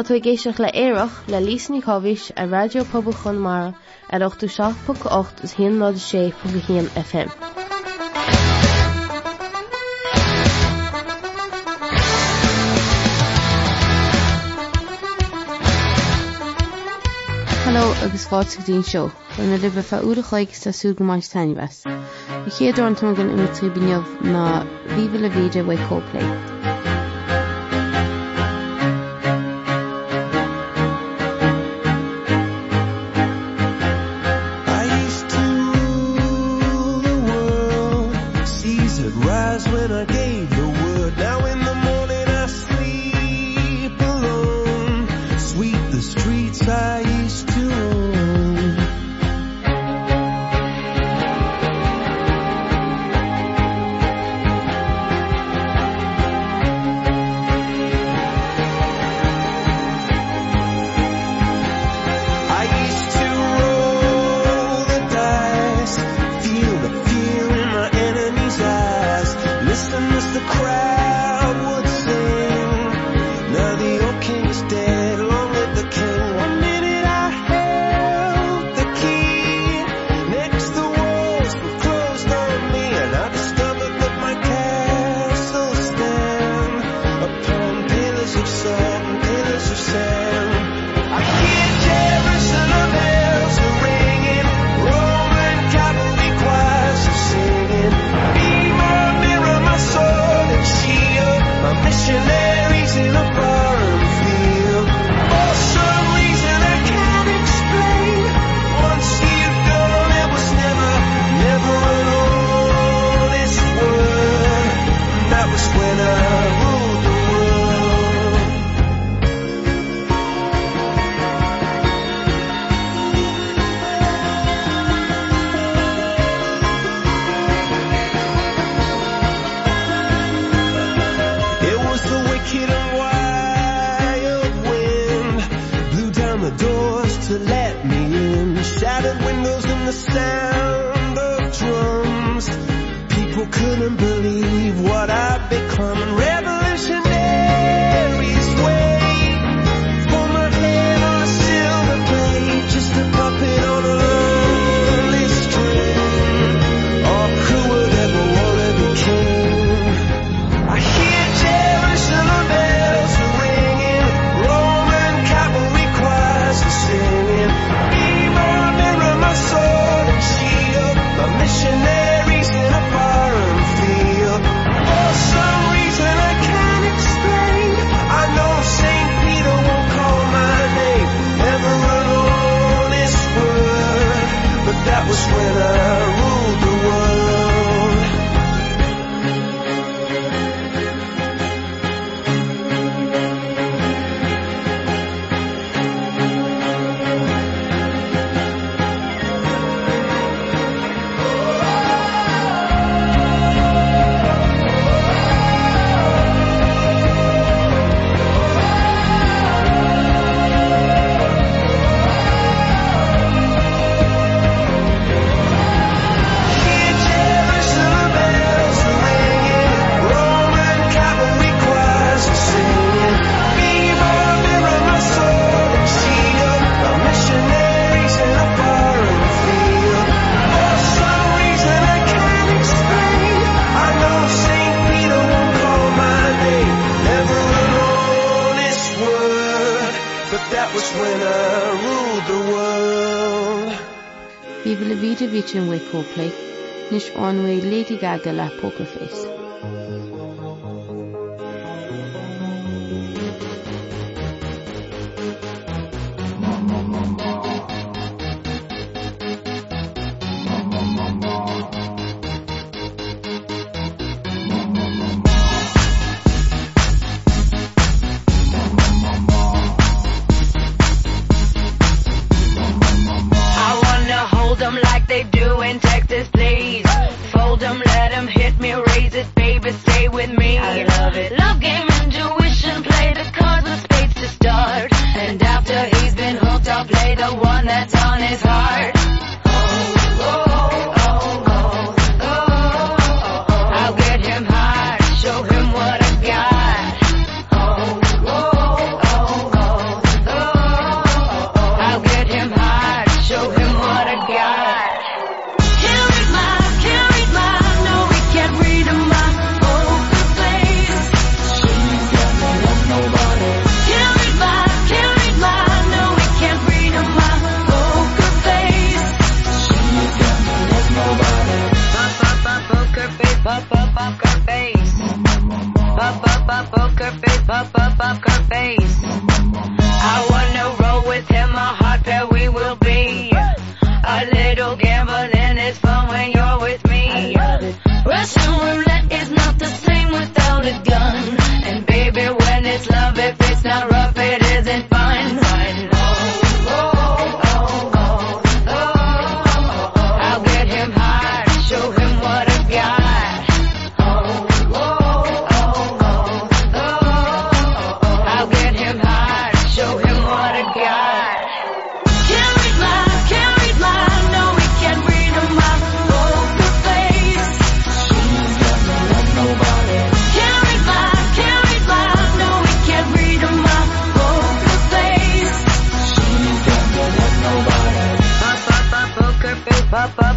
Tá tú géisioach le éireach le lísní chohís a radiopabal chun mar ar 8ú 6.8 is hé ná sé fu gohéan FM. Halló agus fátín seo na libe fe údachaig sa súgamáis tein Ik I chéadú an tugan imi tubineamh na bhíbal le víidir wa cóplaid. go lepógrafi.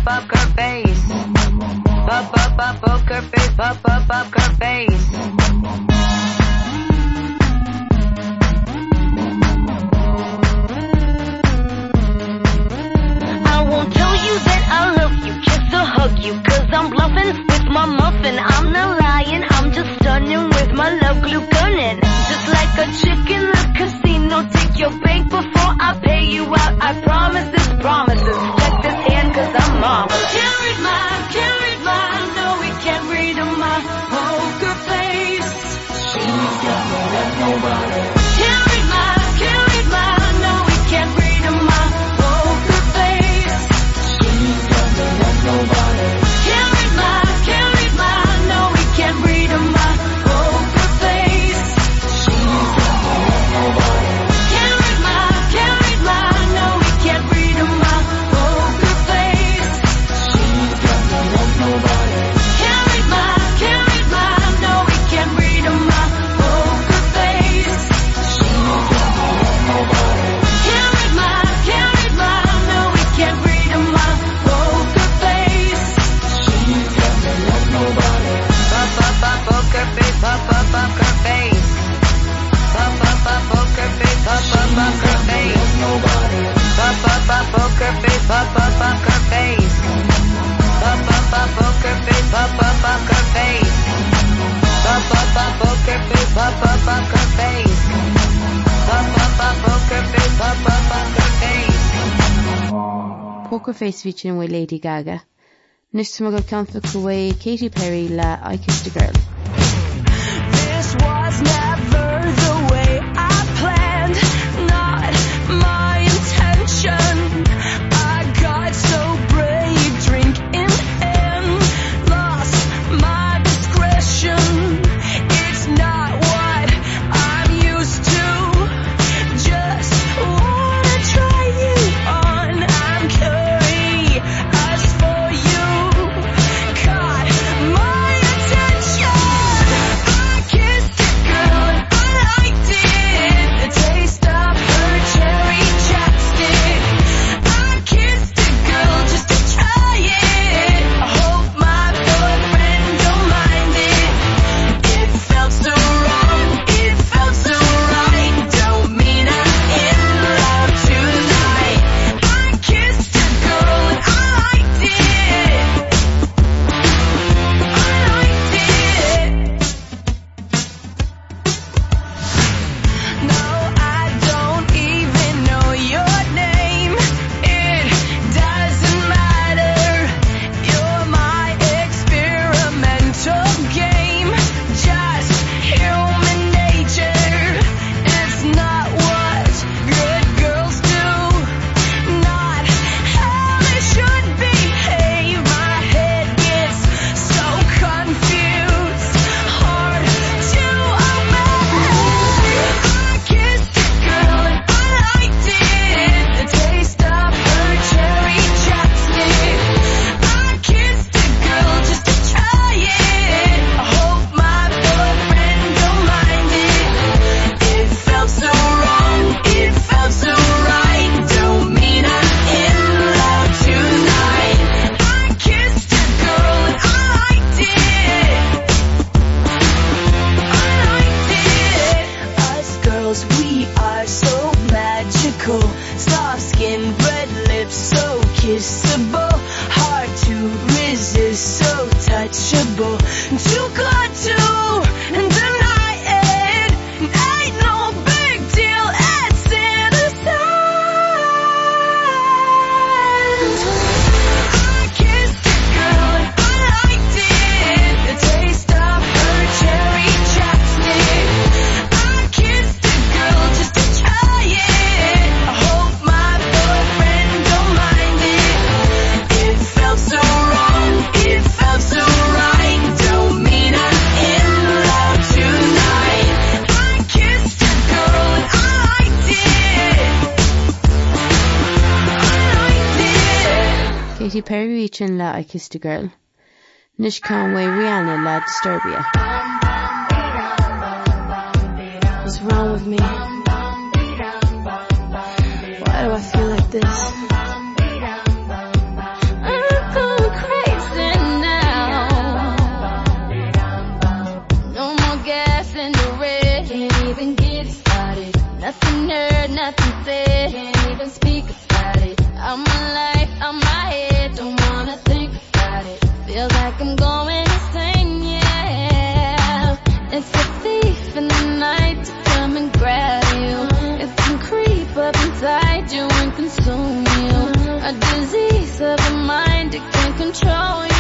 Poker face up up up poker face. Up up up her face. I won't tell you that I love you just to hug you cause I'm bluffing with my muffin. I'm not lying I'm just stunning with my love glue gunning just like a chicken the casino take your bank before I pay you out. I promise this promises nobody. go fééisvíte an bhfuil Lady gaga. Nus tu go canfa cué Katy Perry le Icus de Girl. sin le i kissed a girl. Nis Conway Rihanna le Disturbia. What's wrong with me? Why do I feel like this? control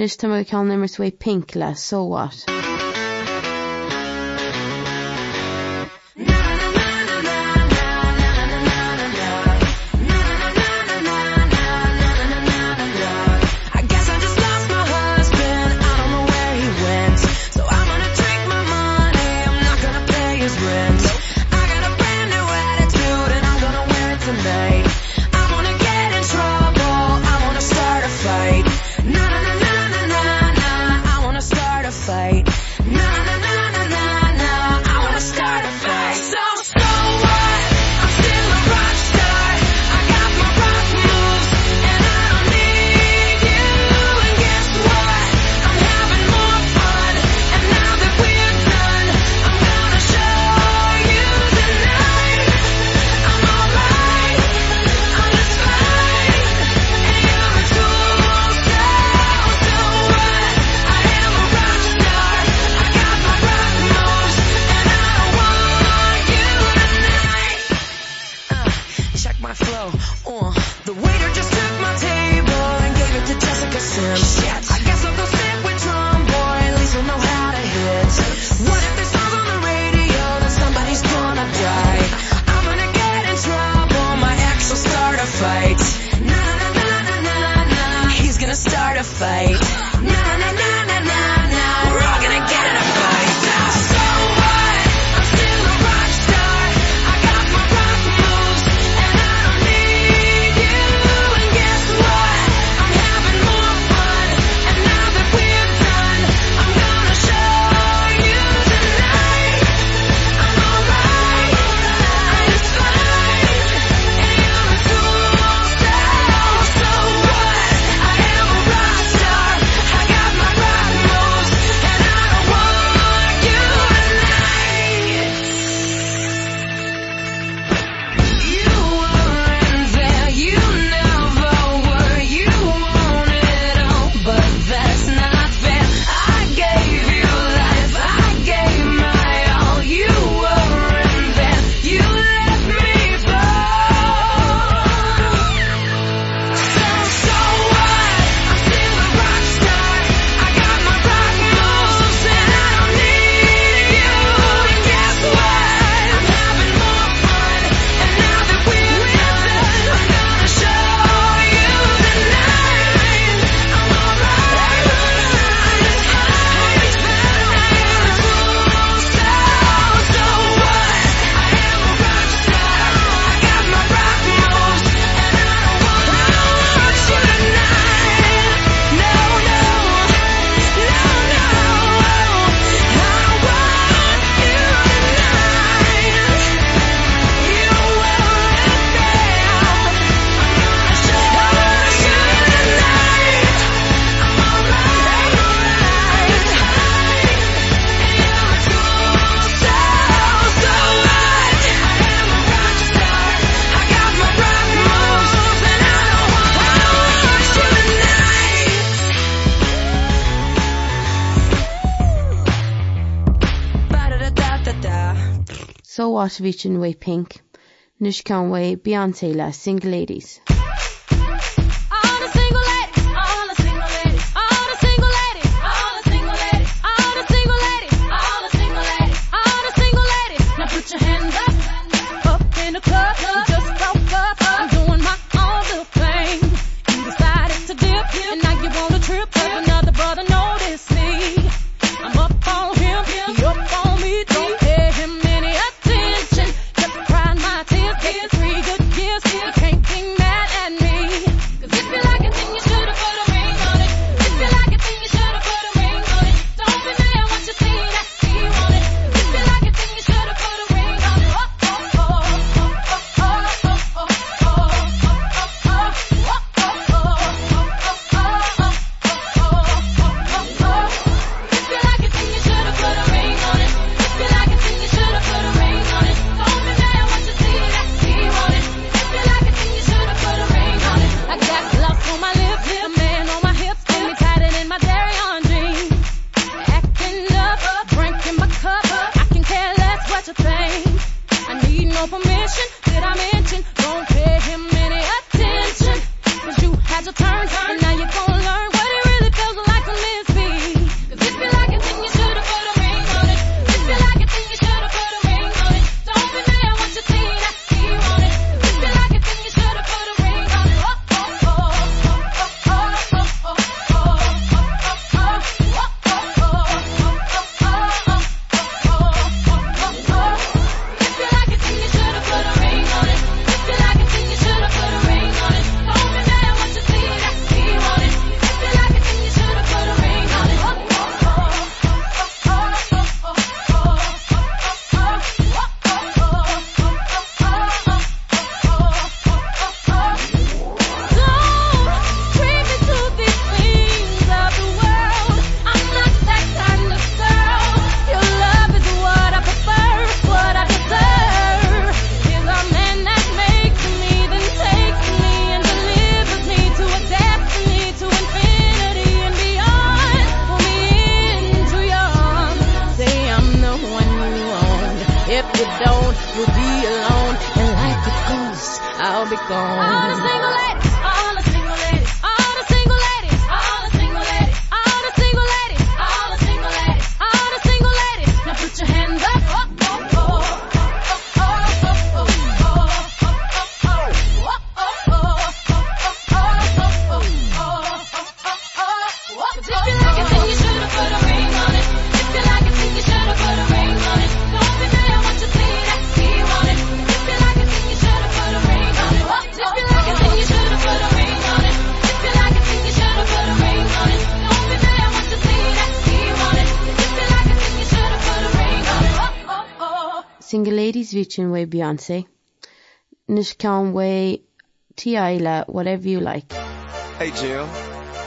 Nis tá cean nimmar swé pink le sóhat. So Washington way pink, Nush Conway Beyonce la single ladies. thing. I need no permission that I mention. Don't pay him any attention. Cause you had to turn way Beyonce. Nish can way T whatever you like. Hey Jill,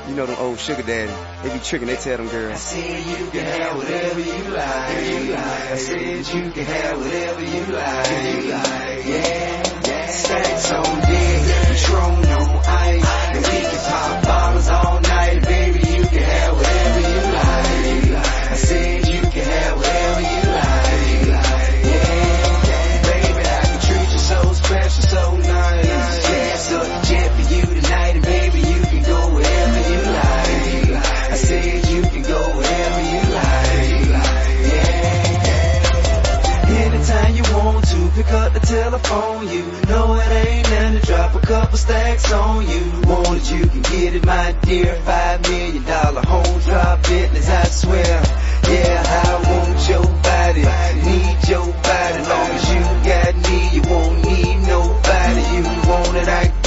you know the old sugar daddy. They be tricking, they tell them girls. I said you can have whatever you like. You like. I said you can have whatever you like. You like. Yeah, yeah. Stacks on dick, Patron no ice. And we can pop bottles all night, baby. You can have whatever till you. Know it ain't none drop a couple stacks on you. Wanted you can get it my dear. Five million dollar home drop business I swear. Yeah I want your body. Need your body. Long as you got me you won't need nobody. You want it I can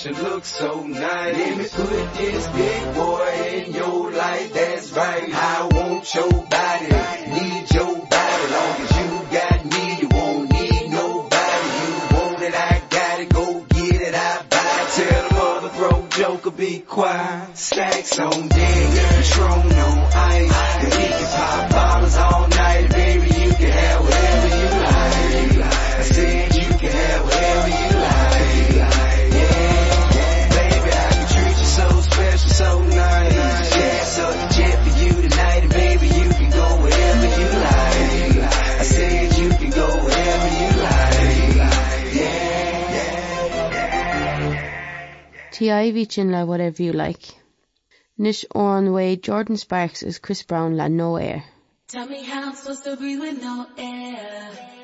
should look so nice. Let me put this big boy David sin in what whatever you like. Nish on way Jordin Sparks is Chris Brown la no air. Tell me how I'm supposed to breathe with no air.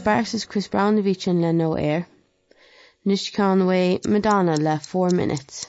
sparsas Chris Brownovich an le nó air. Nis can Madonna le 4 minutes.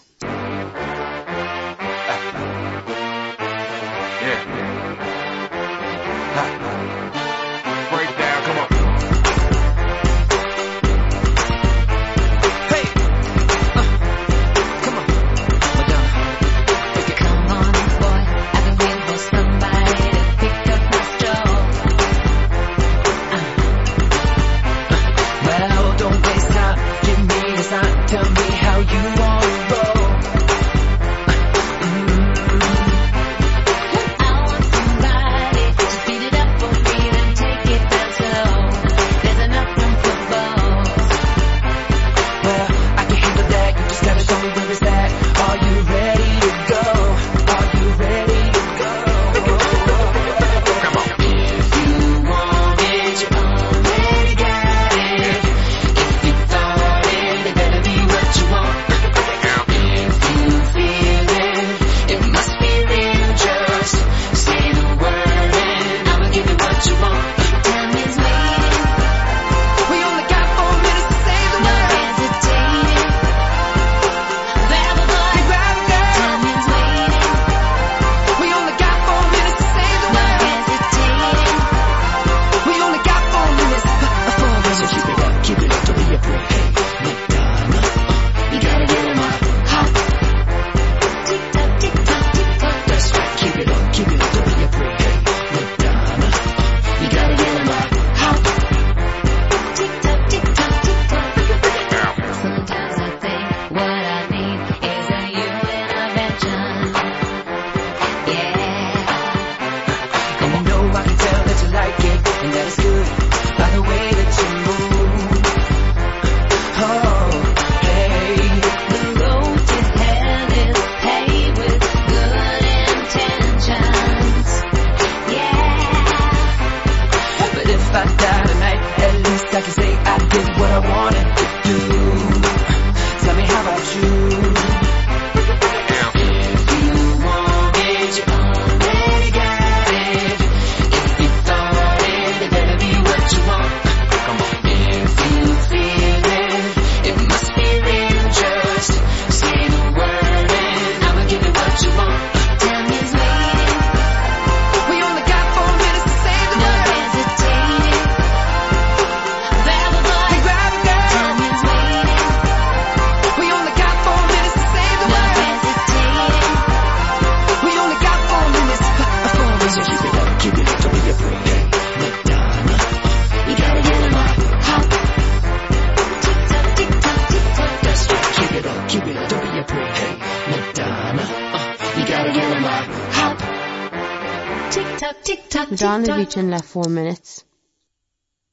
kitchen left four minutes.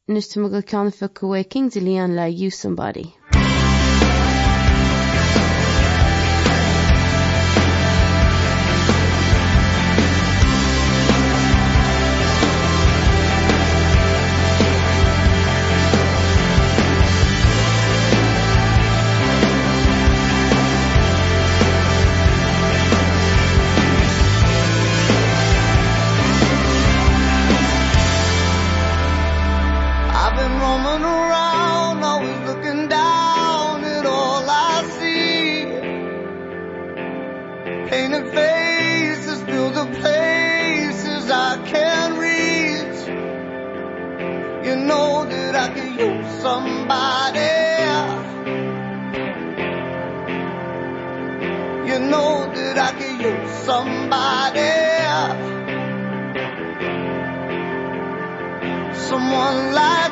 Nus tu go ceanfa go bhfuil King de líon le you somebody. somebody. You know that I can use somebody. Someone like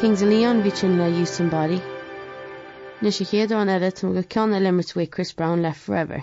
Kings a Leon vitin le Houston Body. Na sé chéadán aire tú go ceanna limmertfu Chris Brown le forever.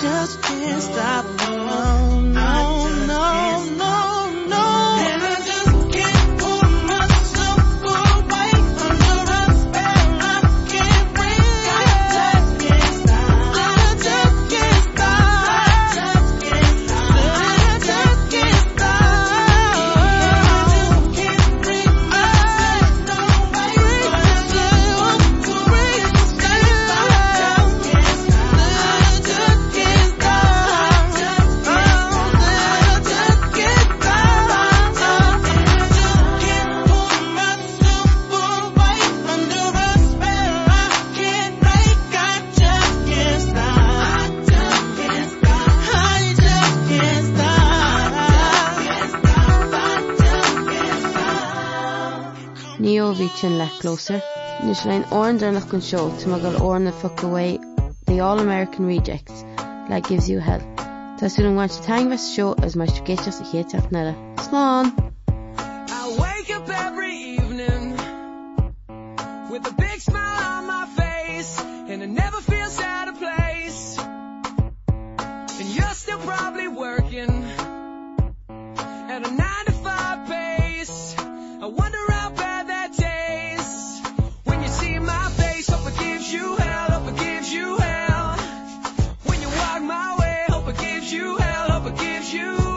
just can't stop. closer. Nus lein orndernach an show to muggle orna fuck away the All-American rejects like gives you hell. Tású an bhaint tang me show as mai gaiiteach a chéteach nela. Sláán! gives you.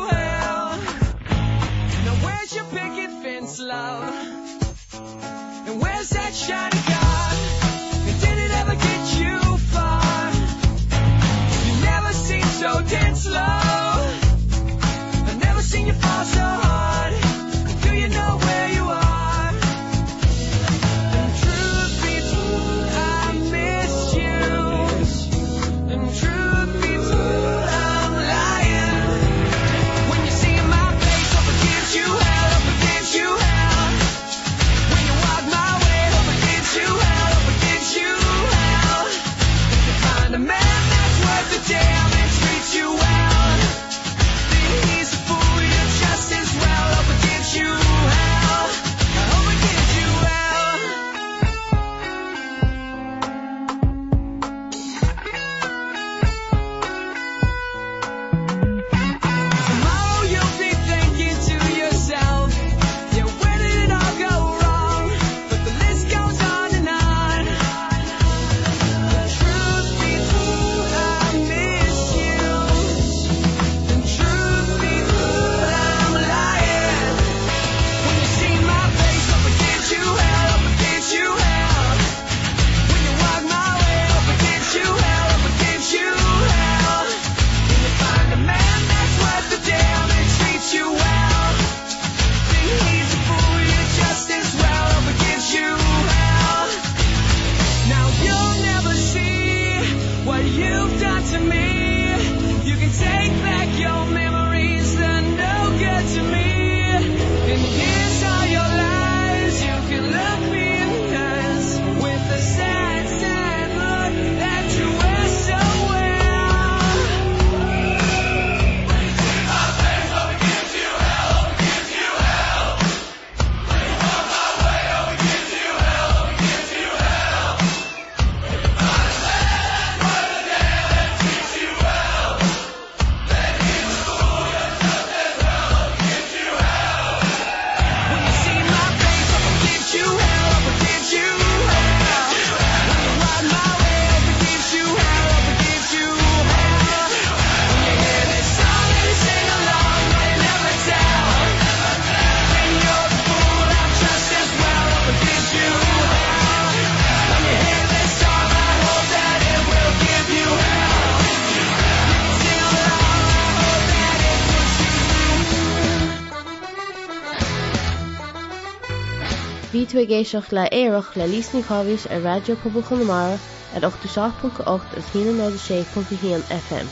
géisioach le éireach le lísní chohís a radio poblbal chunamara at 8 seach.8 a 16.6 FM.